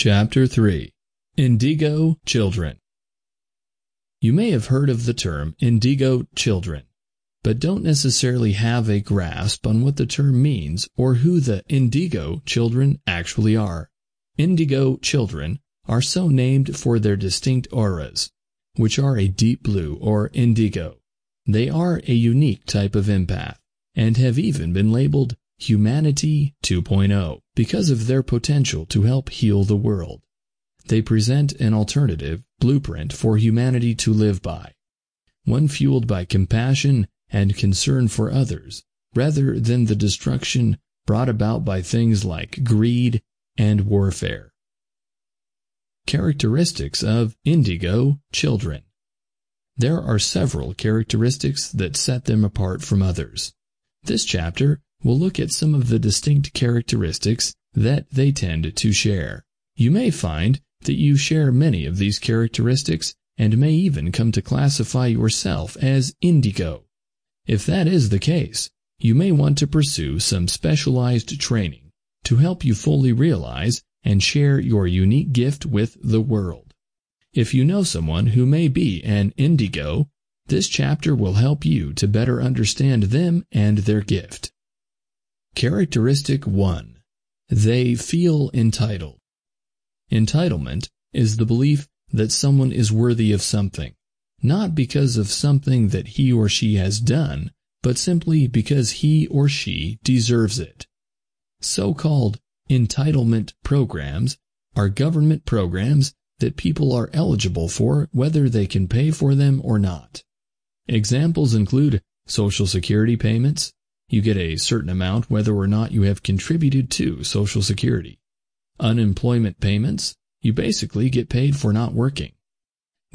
Chapter 3 Indigo Children You may have heard of the term indigo children, but don't necessarily have a grasp on what the term means or who the indigo children actually are. Indigo children are so named for their distinct auras, which are a deep blue or indigo. They are a unique type of empath and have even been labeled Humanity 2.0 because of their potential to help heal the world. They present an alternative blueprint for humanity to live by, one fueled by compassion and concern for others, rather than the destruction brought about by things like greed and warfare. Characteristics of indigo children. There are several characteristics that set them apart from others. This chapter we'll look at some of the distinct characteristics that they tend to share. You may find that you share many of these characteristics and may even come to classify yourself as indigo. If that is the case, you may want to pursue some specialized training to help you fully realize and share your unique gift with the world. If you know someone who may be an indigo, this chapter will help you to better understand them and their gift. Characteristic 1. They feel entitled. Entitlement is the belief that someone is worthy of something, not because of something that he or she has done, but simply because he or she deserves it. So-called entitlement programs are government programs that people are eligible for whether they can pay for them or not. Examples include Social Security payments, you get a certain amount whether or not you have contributed to Social Security. Unemployment payments, you basically get paid for not working.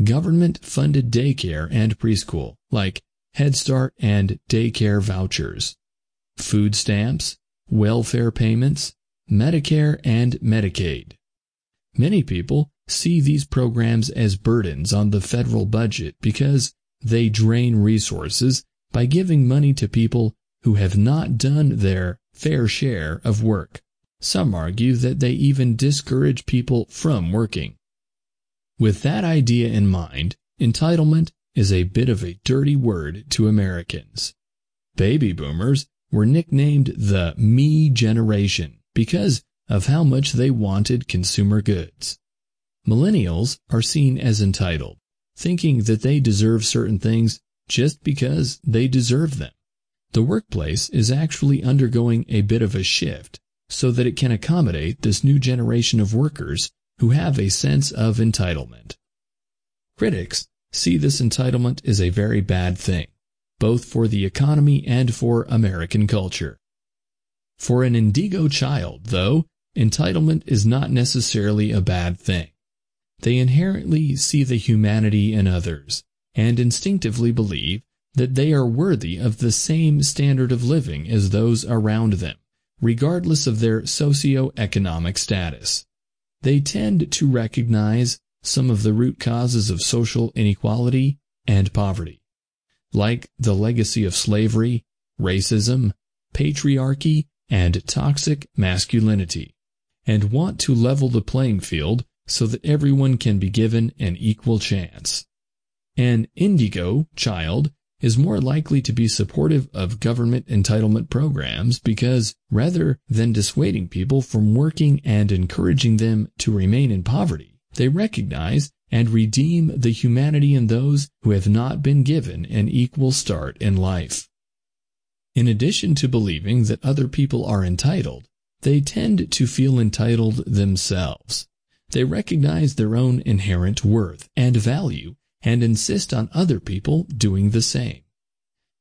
Government-funded daycare and preschool, like Head Start and daycare vouchers. Food stamps, welfare payments, Medicare and Medicaid. Many people see these programs as burdens on the federal budget because they drain resources by giving money to people who have not done their fair share of work. Some argue that they even discourage people from working. With that idea in mind, entitlement is a bit of a dirty word to Americans. Baby boomers were nicknamed the me generation because of how much they wanted consumer goods. Millennials are seen as entitled, thinking that they deserve certain things just because they deserve them. The workplace is actually undergoing a bit of a shift so that it can accommodate this new generation of workers who have a sense of entitlement. Critics see this entitlement as a very bad thing, both for the economy and for American culture. For an indigo child, though, entitlement is not necessarily a bad thing. They inherently see the humanity in others and instinctively believe that they are worthy of the same standard of living as those around them, regardless of their socio-economic status. They tend to recognize some of the root causes of social inequality and poverty, like the legacy of slavery, racism, patriarchy, and toxic masculinity, and want to level the playing field so that everyone can be given an equal chance. An indigo child is more likely to be supportive of government entitlement programs because rather than dissuading people from working and encouraging them to remain in poverty, they recognize and redeem the humanity in those who have not been given an equal start in life. In addition to believing that other people are entitled, they tend to feel entitled themselves. They recognize their own inherent worth and value and insist on other people doing the same.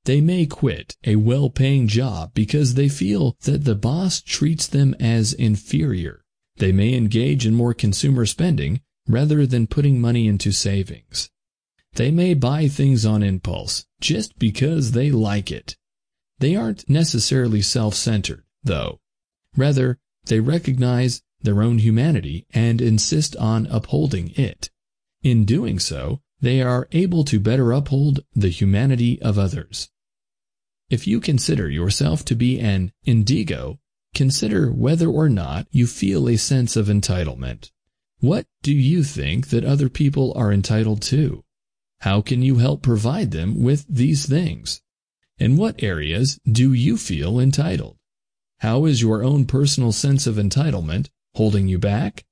They may quit a well-paying job because they feel that the boss treats them as inferior. They may engage in more consumer spending rather than putting money into savings. They may buy things on impulse just because they like it. They aren't necessarily self-centered, though. Rather, they recognize their own humanity and insist on upholding it. In doing so, they are able to better uphold the humanity of others. If you consider yourself to be an indigo, consider whether or not you feel a sense of entitlement. What do you think that other people are entitled to? How can you help provide them with these things? In what areas do you feel entitled? How is your own personal sense of entitlement holding you back?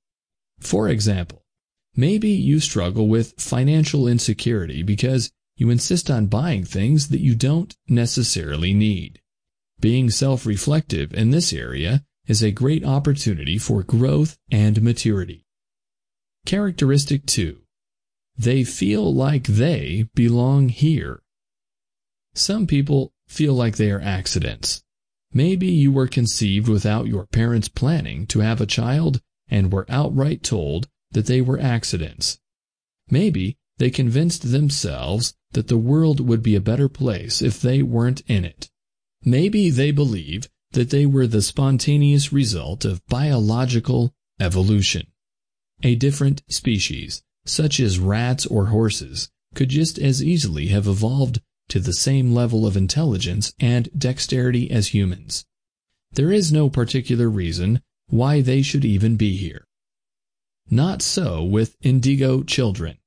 For example, maybe you struggle with financial insecurity because you insist on buying things that you don't necessarily need. Being self-reflective in this area is a great opportunity for growth and maturity. Characteristic 2. They feel like they belong here. Some people feel like they are accidents. Maybe you were conceived without your parents planning to have a child and were outright told that they were accidents. Maybe they convinced themselves that the world would be a better place if they weren't in it. Maybe they believe that they were the spontaneous result of biological evolution. A different species, such as rats or horses, could just as easily have evolved to the same level of intelligence and dexterity as humans. There is no particular reason why they should even be here. Not so with indigo children.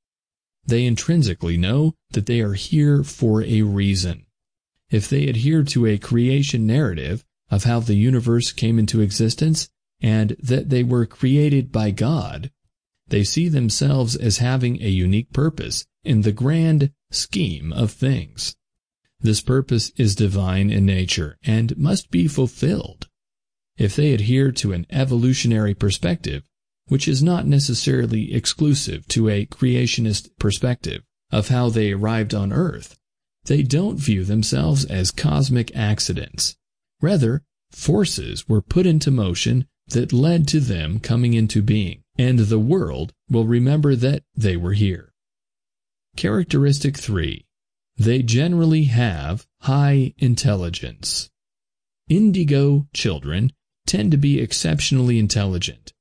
They intrinsically know that they are here for a reason. If they adhere to a creation narrative of how the universe came into existence and that they were created by God, they see themselves as having a unique purpose in the grand scheme of things. This purpose is divine in nature and must be fulfilled. If they adhere to an evolutionary perspective, which is not necessarily exclusive to a creationist perspective of how they arrived on Earth, they don't view themselves as cosmic accidents. Rather, forces were put into motion that led to them coming into being, and the world will remember that they were here. Characteristic 3. They generally have high intelligence. Indigo children tend to be exceptionally intelligent.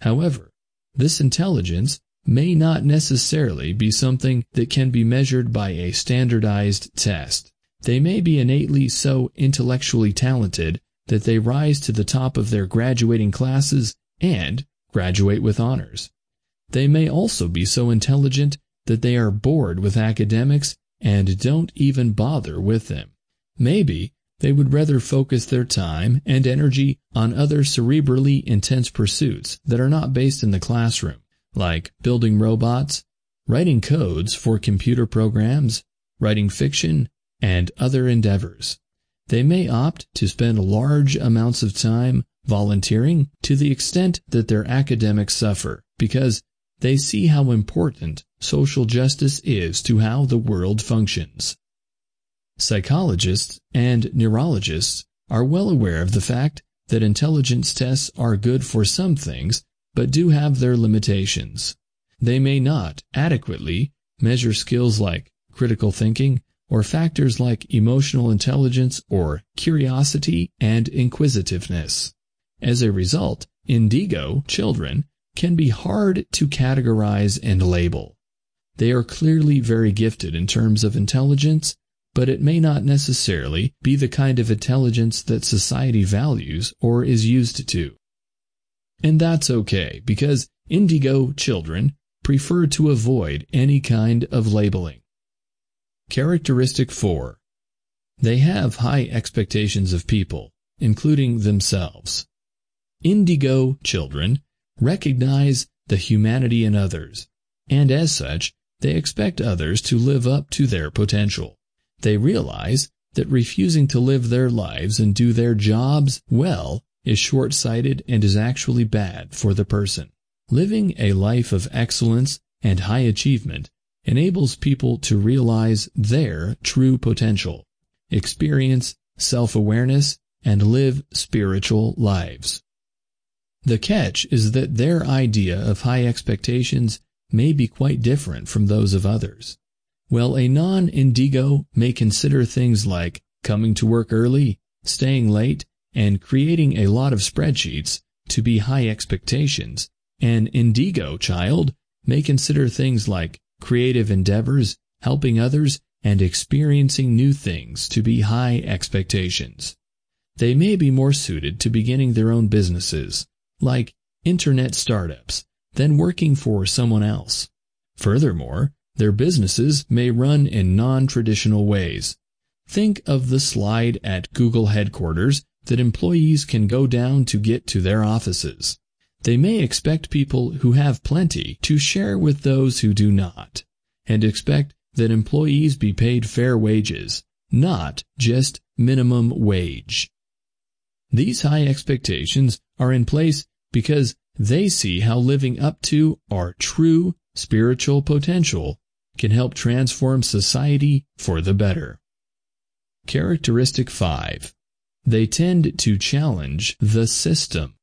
However, this intelligence may not necessarily be something that can be measured by a standardized test. They may be innately so intellectually talented that they rise to the top of their graduating classes and graduate with honors. They may also be so intelligent that they are bored with academics and don't even bother with them. Maybe they would rather focus their time and energy on other cerebrally intense pursuits that are not based in the classroom, like building robots, writing codes for computer programs, writing fiction, and other endeavors. They may opt to spend large amounts of time volunteering to the extent that their academics suffer because they see how important social justice is to how the world functions. Psychologists and neurologists are well aware of the fact that intelligence tests are good for some things but do have their limitations. They may not adequately measure skills like critical thinking or factors like emotional intelligence or curiosity and inquisitiveness. As a result, indigo children can be hard to categorize and label. They are clearly very gifted in terms of intelligence, but it may not necessarily be the kind of intelligence that society values or is used to. And that's okay, because indigo children prefer to avoid any kind of labeling. Characteristic 4. They have high expectations of people, including themselves. Indigo children recognize the humanity in others, and as such, they expect others to live up to their potential. They realize that refusing to live their lives and do their jobs well is short-sighted and is actually bad for the person. Living a life of excellence and high achievement enables people to realize their true potential, experience self-awareness, and live spiritual lives. The catch is that their idea of high expectations may be quite different from those of others. While a non-indigo may consider things like coming to work early, staying late, and creating a lot of spreadsheets to be high expectations, an indigo child may consider things like creative endeavors, helping others, and experiencing new things to be high expectations. They may be more suited to beginning their own businesses, like internet startups, than working for someone else. Furthermore, their businesses may run in non-traditional ways. Think of the slide at Google headquarters that employees can go down to get to their offices. They may expect people who have plenty to share with those who do not, and expect that employees be paid fair wages, not just minimum wage. These high expectations are in place because they see how living up to our true spiritual potential can help transform society for the better. Characteristic 5. They tend to challenge the system.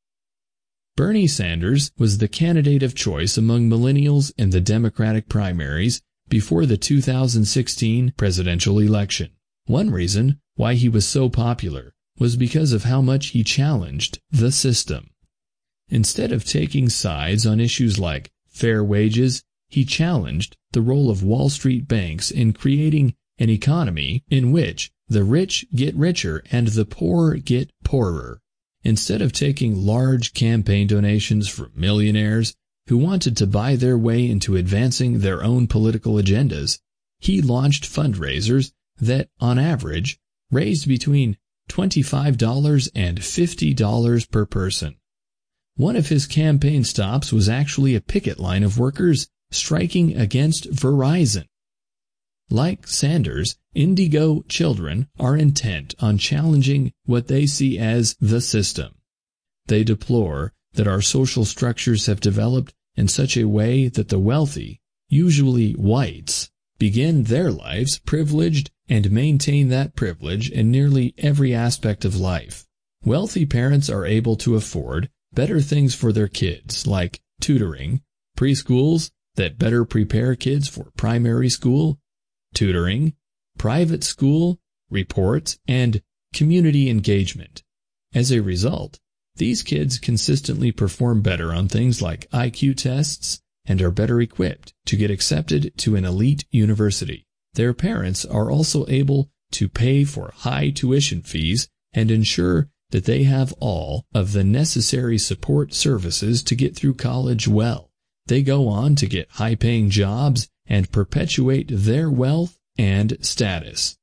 Bernie Sanders was the candidate of choice among millennials in the Democratic primaries before the 2016 presidential election. One reason why he was so popular was because of how much he challenged the system. Instead of taking sides on issues like fair wages, he challenged the role of Wall Street banks in creating an economy in which the rich get richer and the poor get poorer. Instead of taking large campaign donations from millionaires who wanted to buy their way into advancing their own political agendas, he launched fundraisers that, on average, raised between $25 and $50 per person. One of his campaign stops was actually a picket line of workers striking against Verizon. Like Sanders, Indigo children are intent on challenging what they see as the system. They deplore that our social structures have developed in such a way that the wealthy, usually whites, begin their lives privileged and maintain that privilege in nearly every aspect of life. Wealthy parents are able to afford better things for their kids, like tutoring, preschools that better prepare kids for primary school, tutoring, private school, reports, and community engagement. As a result, these kids consistently perform better on things like IQ tests and are better equipped to get accepted to an elite university. Their parents are also able to pay for high tuition fees and ensure that they have all of the necessary support services to get through college well. They go on to get high-paying jobs and perpetuate their wealth and status.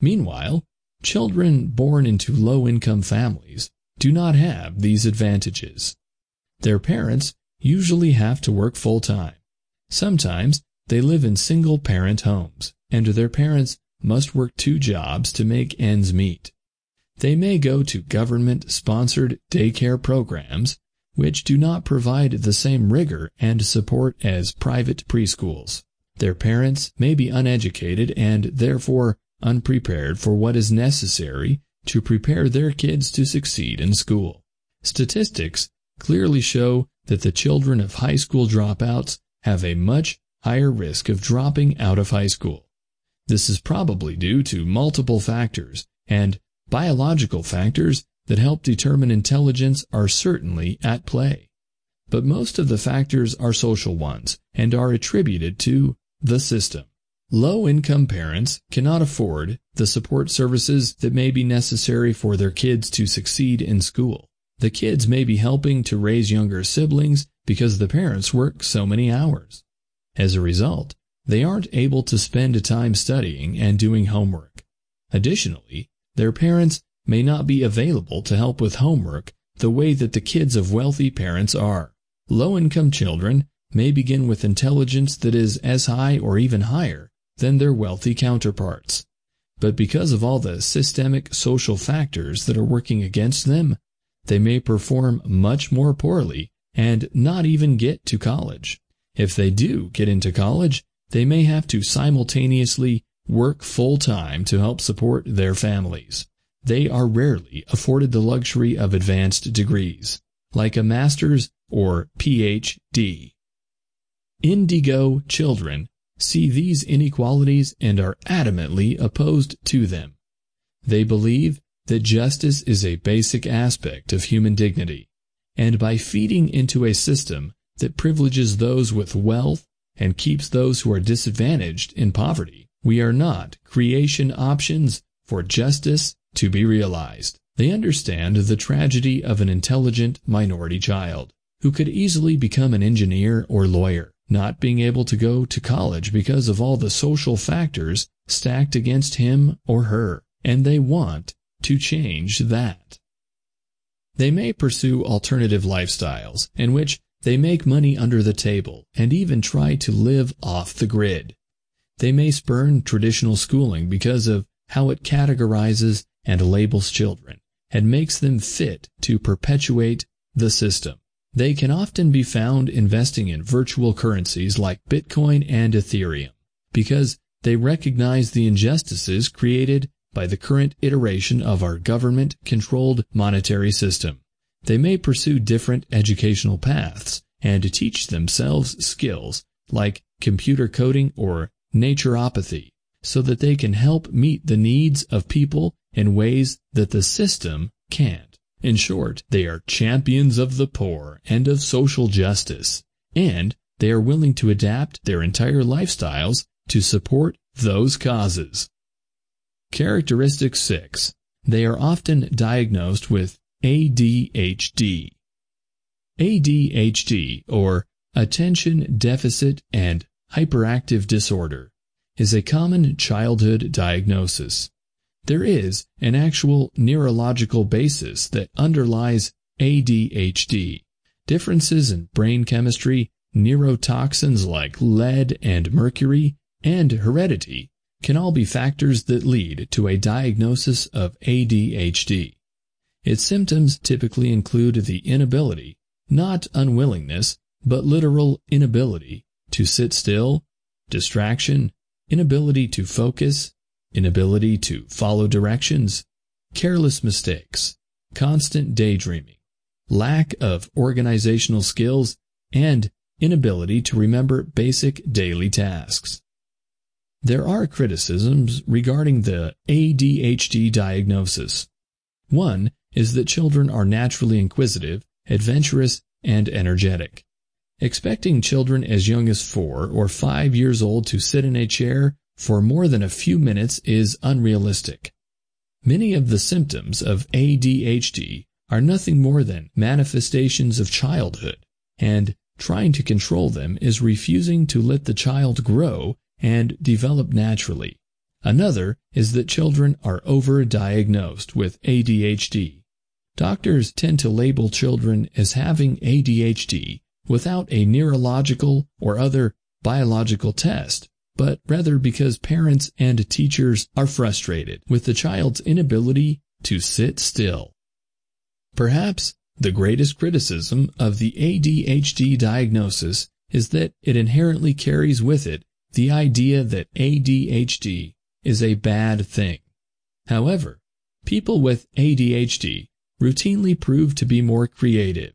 Meanwhile, children born into low-income families do not have these advantages. Their parents usually have to work full-time. Sometimes they live in single-parent homes, and their parents must work two jobs to make ends meet. They may go to government-sponsored daycare programs, which do not provide the same rigor and support as private preschools. Their parents may be uneducated and therefore unprepared for what is necessary to prepare their kids to succeed in school. Statistics clearly show that the children of high school dropouts have a much higher risk of dropping out of high school. This is probably due to multiple factors, and Biological factors that help determine intelligence are certainly at play. But most of the factors are social ones and are attributed to the system. Low-income parents cannot afford the support services that may be necessary for their kids to succeed in school. The kids may be helping to raise younger siblings because the parents work so many hours. As a result, they aren't able to spend time studying and doing homework. Additionally, their parents may not be available to help with homework the way that the kids of wealthy parents are. Low-income children may begin with intelligence that is as high or even higher than their wealthy counterparts. But because of all the systemic social factors that are working against them, they may perform much more poorly and not even get to college. If they do get into college, they may have to simultaneously work full-time to help support their families. They are rarely afforded the luxury of advanced degrees, like a master's or PhD. Indigo children see these inequalities and are adamantly opposed to them. They believe that justice is a basic aspect of human dignity, and by feeding into a system that privileges those with wealth and keeps those who are disadvantaged in poverty, we are not creation options for justice to be realized. They understand the tragedy of an intelligent minority child, who could easily become an engineer or lawyer, not being able to go to college because of all the social factors stacked against him or her, and they want to change that. They may pursue alternative lifestyles in which they make money under the table and even try to live off the grid. They may spurn traditional schooling because of how it categorizes and labels children and makes them fit to perpetuate the system. They can often be found investing in virtual currencies like Bitcoin and Ethereum because they recognize the injustices created by the current iteration of our government-controlled monetary system. They may pursue different educational paths and teach themselves skills like computer coding or naturopathy so that they can help meet the needs of people in ways that the system can't. In short, they are champions of the poor and of social justice, and they are willing to adapt their entire lifestyles to support those causes. Characteristic 6. They are often diagnosed with ADHD. ADHD, or Attention Deficit and Hyperactive Disorder, is a common childhood diagnosis. There is an actual neurological basis that underlies ADHD. Differences in brain chemistry, neurotoxins like lead and mercury, and heredity can all be factors that lead to a diagnosis of ADHD. Its symptoms typically include the inability, not unwillingness, but literal inability to sit still, distraction, inability to focus, inability to follow directions, careless mistakes, constant daydreaming, lack of organizational skills, and inability to remember basic daily tasks. There are criticisms regarding the ADHD diagnosis. One is that children are naturally inquisitive, adventurous, and energetic. Expecting children as young as four or five years old to sit in a chair for more than a few minutes is unrealistic. Many of the symptoms of ADHD are nothing more than manifestations of childhood, and trying to control them is refusing to let the child grow and develop naturally. Another is that children are overdiagnosed with ADHD. Doctors tend to label children as having ADHD without a neurological or other biological test but rather because parents and teachers are frustrated with the child's inability to sit still. Perhaps the greatest criticism of the ADHD diagnosis is that it inherently carries with it the idea that ADHD is a bad thing. However, people with ADHD routinely prove to be more creative,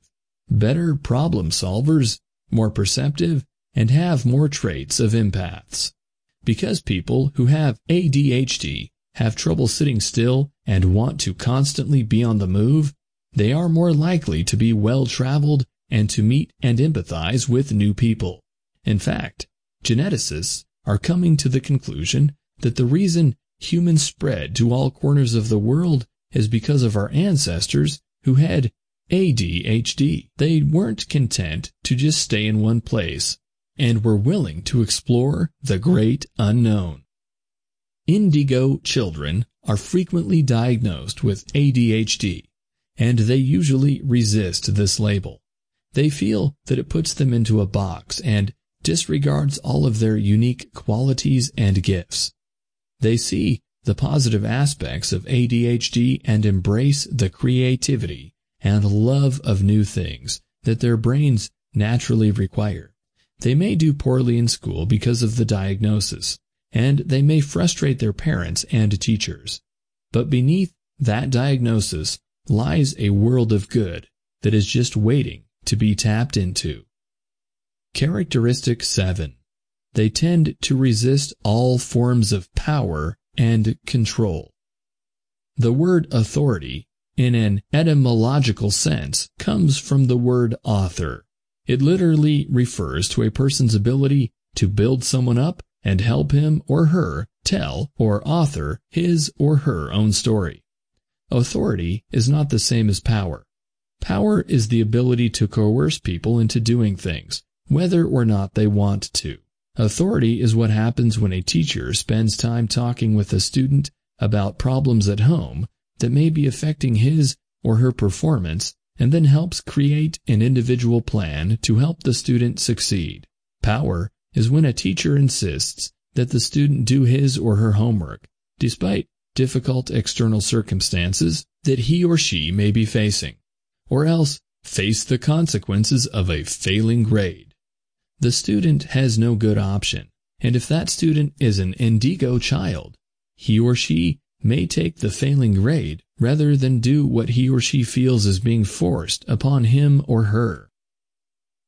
better problem solvers, more perceptive, and have more traits of empaths. Because people who have ADHD have trouble sitting still and want to constantly be on the move, they are more likely to be well-traveled and to meet and empathize with new people. In fact, geneticists are coming to the conclusion that the reason humans spread to all corners of the world is because of our ancestors who had ADHD. They weren't content to just stay in one place and were willing to explore the great unknown. Indigo children are frequently diagnosed with ADHD, and they usually resist this label. They feel that it puts them into a box and disregards all of their unique qualities and gifts. They see the positive aspects of ADHD and embrace the creativity and love of new things that their brains naturally require. They may do poorly in school because of the diagnosis, and they may frustrate their parents and teachers. But beneath that diagnosis lies a world of good that is just waiting to be tapped into. Characteristic 7. They tend to resist all forms of power and control. The word authority, in an etymological sense, comes from the word author, it literally refers to a person's ability to build someone up and help him or her tell or author his or her own story. Authority is not the same as power. Power is the ability to coerce people into doing things, whether or not they want to. Authority is what happens when a teacher spends time talking with a student about problems at home that may be affecting his or her performance and then helps create an individual plan to help the student succeed. Power is when a teacher insists that the student do his or her homework, despite difficult external circumstances that he or she may be facing, or else face the consequences of a failing grade. The student has no good option, and if that student is an indigo child, he or she may take the failing grade rather than do what he or she feels is being forced upon him or her.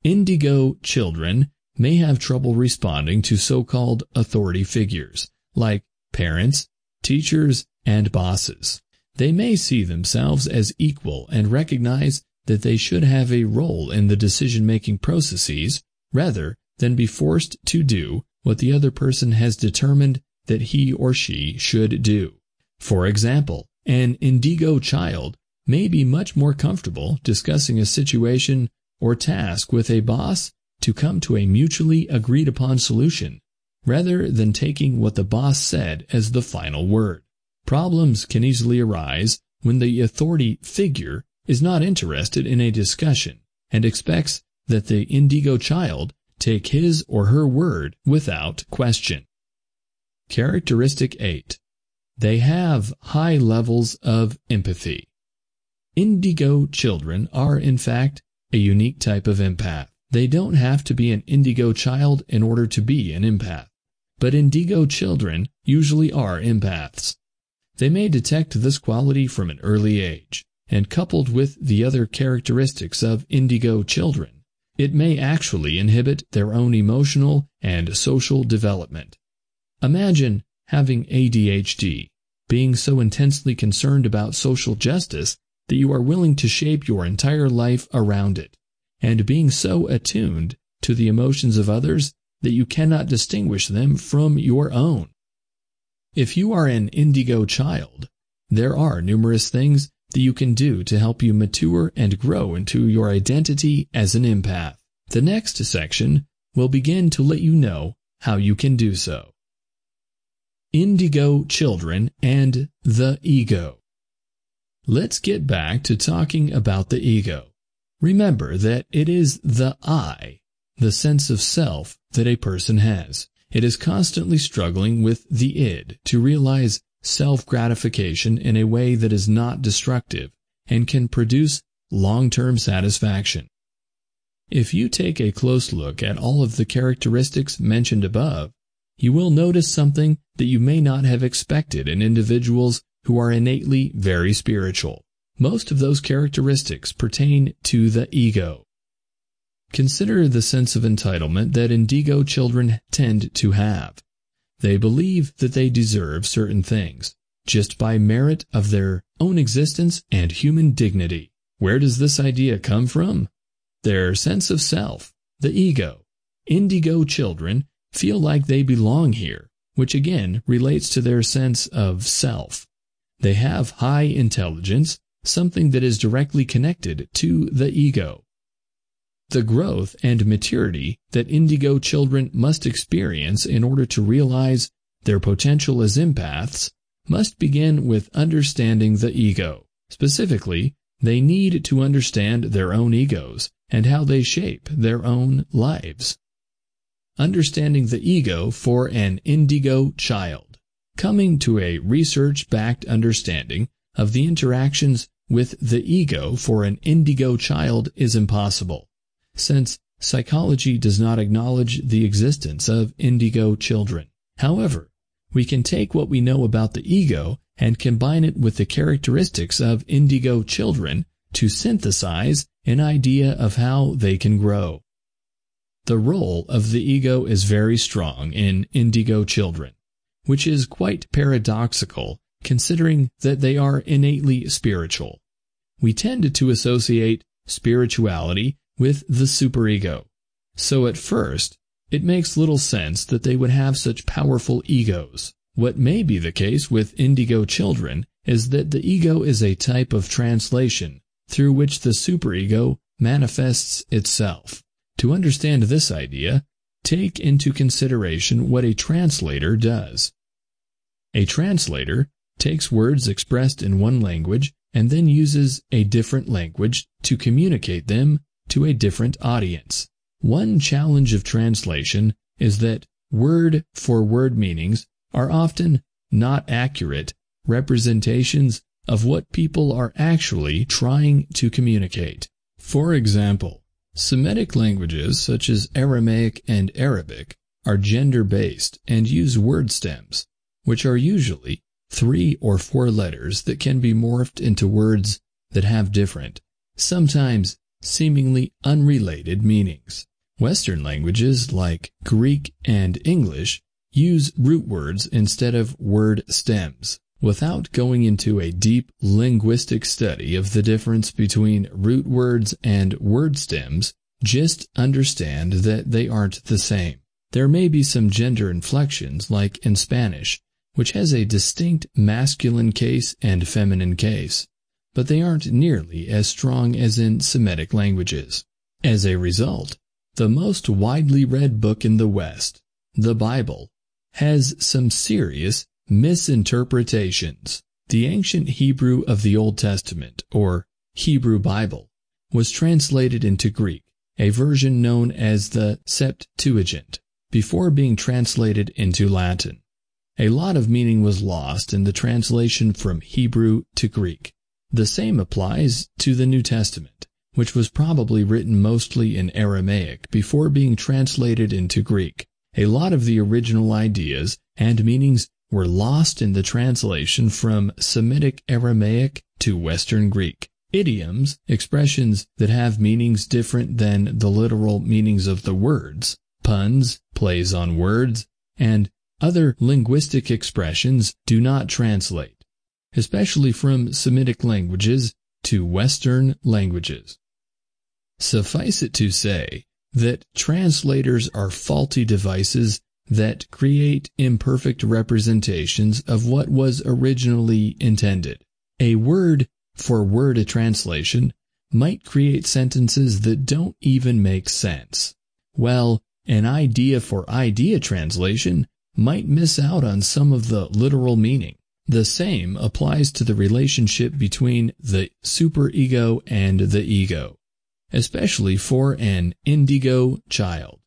Indigo children may have trouble responding to so-called authority figures, like parents, teachers, and bosses. They may see themselves as equal and recognize that they should have a role in the decision-making processes rather than be forced to do what the other person has determined that he or she should do. For example, an indigo child may be much more comfortable discussing a situation or task with a boss to come to a mutually agreed upon solution, rather than taking what the boss said as the final word. Problems can easily arise when the authority figure is not interested in a discussion and expects that the indigo child take his or her word without question. Characteristic 8. They have high levels of empathy. Indigo children are, in fact, a unique type of empath. They don't have to be an indigo child in order to be an empath. But indigo children usually are empaths. They may detect this quality from an early age, and coupled with the other characteristics of indigo children, it may actually inhibit their own emotional and social development. Imagine having ADHD, being so intensely concerned about social justice that you are willing to shape your entire life around it and being so attuned to the emotions of others that you cannot distinguish them from your own. If you are an indigo child, there are numerous things that you can do to help you mature and grow into your identity as an empath. The next section will begin to let you know how you can do so. Indigo children and the ego. Let's get back to talking about the ego. Remember that it is the I, the sense of self that a person has. It is constantly struggling with the id to realize self-gratification in a way that is not destructive and can produce long-term satisfaction. If you take a close look at all of the characteristics mentioned above, you will notice something that you may not have expected in individuals who are innately very spiritual. Most of those characteristics pertain to the ego. Consider the sense of entitlement that indigo children tend to have. They believe that they deserve certain things, just by merit of their own existence and human dignity. Where does this idea come from? Their sense of self, the ego. Indigo children feel like they belong here, which again relates to their sense of self. They have high intelligence something that is directly connected to the ego. The growth and maturity that indigo children must experience in order to realize their potential as empaths must begin with understanding the ego. Specifically, they need to understand their own egos and how they shape their own lives. Understanding the ego for an indigo child. Coming to a research-backed understanding of the interactions with the ego for an indigo child is impossible, since psychology does not acknowledge the existence of indigo children. However, we can take what we know about the ego and combine it with the characteristics of indigo children to synthesize an idea of how they can grow. The role of the ego is very strong in indigo children, which is quite paradoxical considering that they are innately spiritual. We tend to associate spirituality with the superego. So at first, it makes little sense that they would have such powerful egos. What may be the case with indigo children is that the ego is a type of translation through which the superego manifests itself. To understand this idea, take into consideration what a translator does. A translator takes words expressed in one language and then uses a different language to communicate them to a different audience. One challenge of translation is that word for word meanings are often not accurate representations of what people are actually trying to communicate. For example, Semitic languages such as Aramaic and Arabic are gender-based and use word stems, which are usually three or four letters that can be morphed into words that have different, sometimes seemingly unrelated meanings. Western languages like Greek and English use root words instead of word stems. Without going into a deep linguistic study of the difference between root words and word stems, just understand that they aren't the same. There may be some gender inflections like in Spanish, which has a distinct masculine case and feminine case, but they aren't nearly as strong as in Semitic languages. As a result, the most widely read book in the West, the Bible, has some serious misinterpretations. The ancient Hebrew of the Old Testament, or Hebrew Bible, was translated into Greek, a version known as the Septuagint, before being translated into Latin. A lot of meaning was lost in the translation from Hebrew to Greek. The same applies to the New Testament, which was probably written mostly in Aramaic before being translated into Greek. A lot of the original ideas and meanings were lost in the translation from Semitic Aramaic to Western Greek. Idioms, expressions that have meanings different than the literal meanings of the words, puns, plays on words, and other linguistic expressions do not translate, especially from Semitic languages to Western languages. Suffice it to say that translators are faulty devices that create imperfect representations of what was originally intended. A word for word translation might create sentences that don't even make sense. Well, an idea for idea translation might miss out on some of the literal meaning. The same applies to the relationship between the superego and the ego, especially for an indigo child.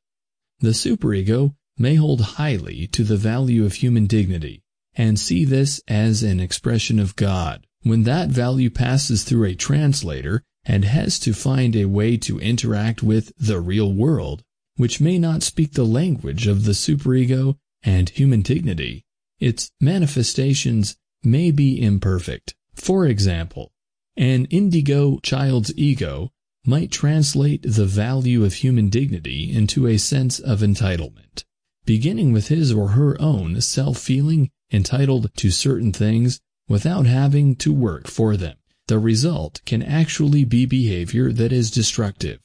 The superego may hold highly to the value of human dignity and see this as an expression of God. When that value passes through a translator and has to find a way to interact with the real world, which may not speak the language of the superego and human dignity, its manifestations may be imperfect. For example, an indigo child's ego might translate the value of human dignity into a sense of entitlement, beginning with his or her own self-feeling entitled to certain things without having to work for them. The result can actually be behavior that is destructive,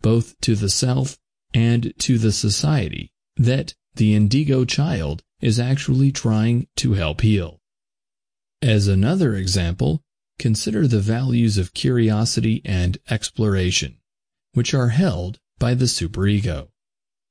both to the self and to the society that the indigo child is actually trying to help heal. As another example, consider the values of curiosity and exploration, which are held by the superego.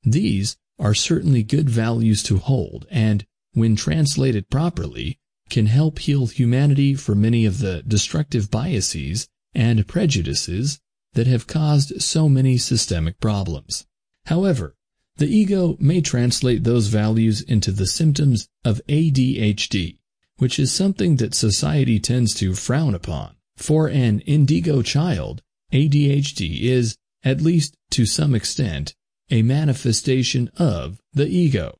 These are certainly good values to hold and, when translated properly, can help heal humanity for many of the destructive biases and prejudices that have caused so many systemic problems. However, the ego may translate those values into the symptoms of ADHD, which is something that society tends to frown upon. For an indigo child, ADHD is, at least to some extent, a manifestation of the ego.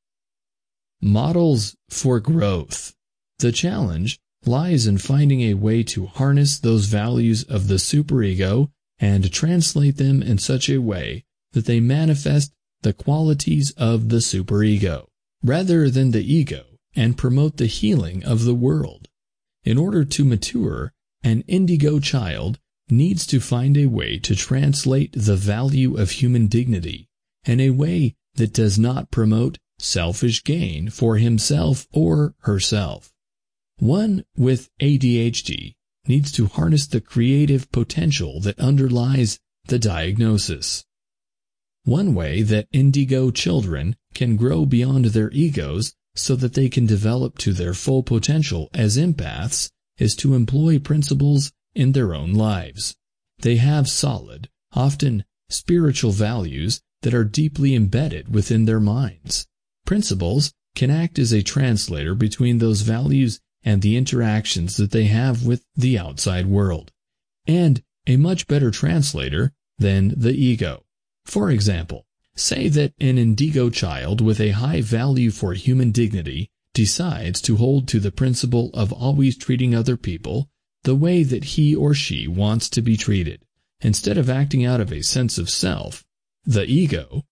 Models for growth. The challenge lies in finding a way to harness those values of the superego and translate them in such a way that they manifest the qualities of the superego, rather than the ego, and promote the healing of the world. In order to mature, an indigo child needs to find a way to translate the value of human dignity in a way that does not promote selfish gain for himself or herself. One with ADHD needs to harness the creative potential that underlies the diagnosis. One way that indigo children can grow beyond their egos so that they can develop to their full potential as empaths is to employ principles in their own lives. They have solid, often spiritual values that are deeply embedded within their minds. Principles can act as a translator between those values and the interactions that they have with the outside world, and a much better translator than the ego. For example, say that an indigo child with a high value for human dignity decides to hold to the principle of always treating other people the way that he or she wants to be treated, instead of acting out of a sense of self, the ego,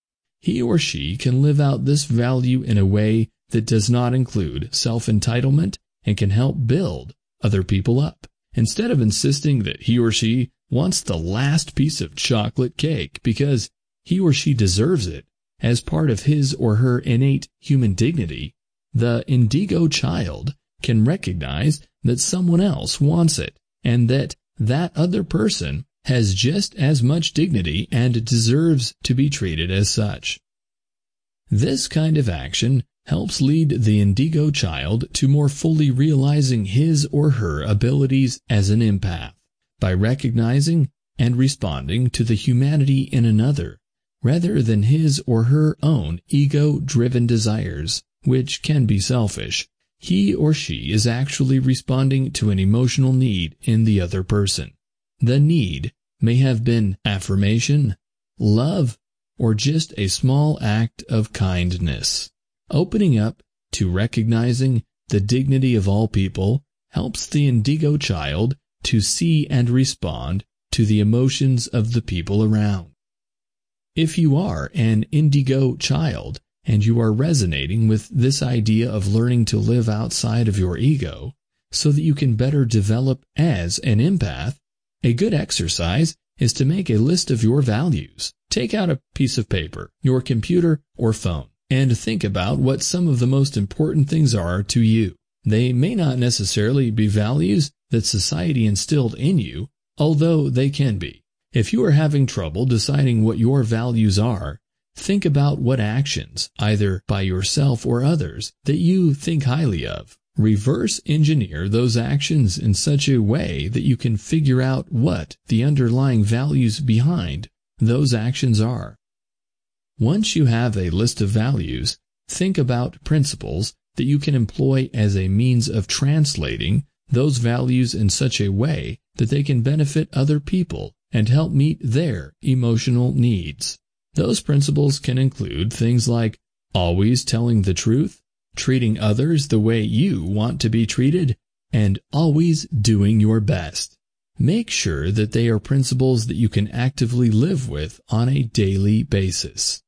he or she can live out this value in a way that does not include self-entitlement and can help build other people up, instead of insisting that he or she wants the last piece of chocolate cake because he or she deserves it as part of his or her innate human dignity, the indigo child can recognize that someone else wants it and that that other person has just as much dignity and deserves to be treated as such. This kind of action helps lead the indigo child to more fully realizing his or her abilities as an empath by recognizing and responding to the humanity in another rather than his or her own ego-driven desires, which can be selfish. He or she is actually responding to an emotional need in the other person. The need may have been affirmation, love, or just a small act of kindness. Opening up to recognizing the dignity of all people helps the indigo child to see and respond to the emotions of the people around. If you are an indigo child and you are resonating with this idea of learning to live outside of your ego so that you can better develop as an empath, a good exercise is to make a list of your values. Take out a piece of paper, your computer or phone, and think about what some of the most important things are to you. They may not necessarily be values that society instilled in you, although they can be. If you are having trouble deciding what your values are, think about what actions, either by yourself or others, that you think highly of. Reverse engineer those actions in such a way that you can figure out what the underlying values behind those actions are. Once you have a list of values, think about principles that you can employ as a means of translating those values in such a way that they can benefit other people and help meet their emotional needs. Those principles can include things like always telling the truth, treating others the way you want to be treated, and always doing your best. Make sure that they are principles that you can actively live with on a daily basis.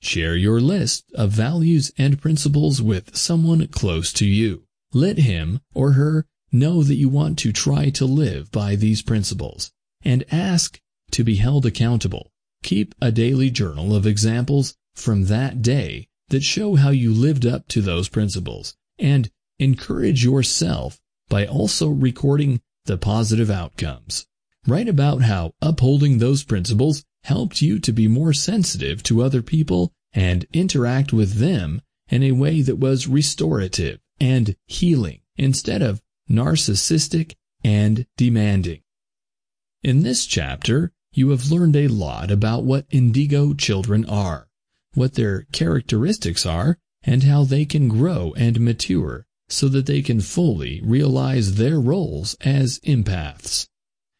Share your list of values and principles with someone close to you. Let him or her know that you want to try to live by these principles and ask to be held accountable. Keep a daily journal of examples from that day that show how you lived up to those principles and encourage yourself by also recording the positive outcomes. Write about how upholding those principles helped you to be more sensitive to other people and interact with them in a way that was restorative and healing instead of narcissistic and demanding. In this chapter, you have learned a lot about what indigo children are what their characteristics are, and how they can grow and mature so that they can fully realize their roles as empaths.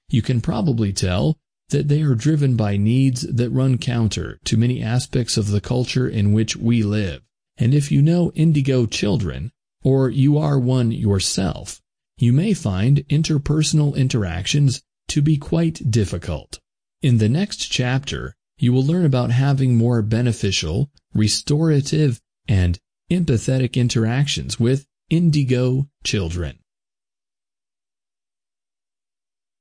You can probably tell that they are driven by needs that run counter to many aspects of the culture in which we live. And if you know indigo children, or you are one yourself, you may find interpersonal interactions to be quite difficult. In the next chapter, you will learn about having more beneficial, restorative, and empathetic interactions with indigo children.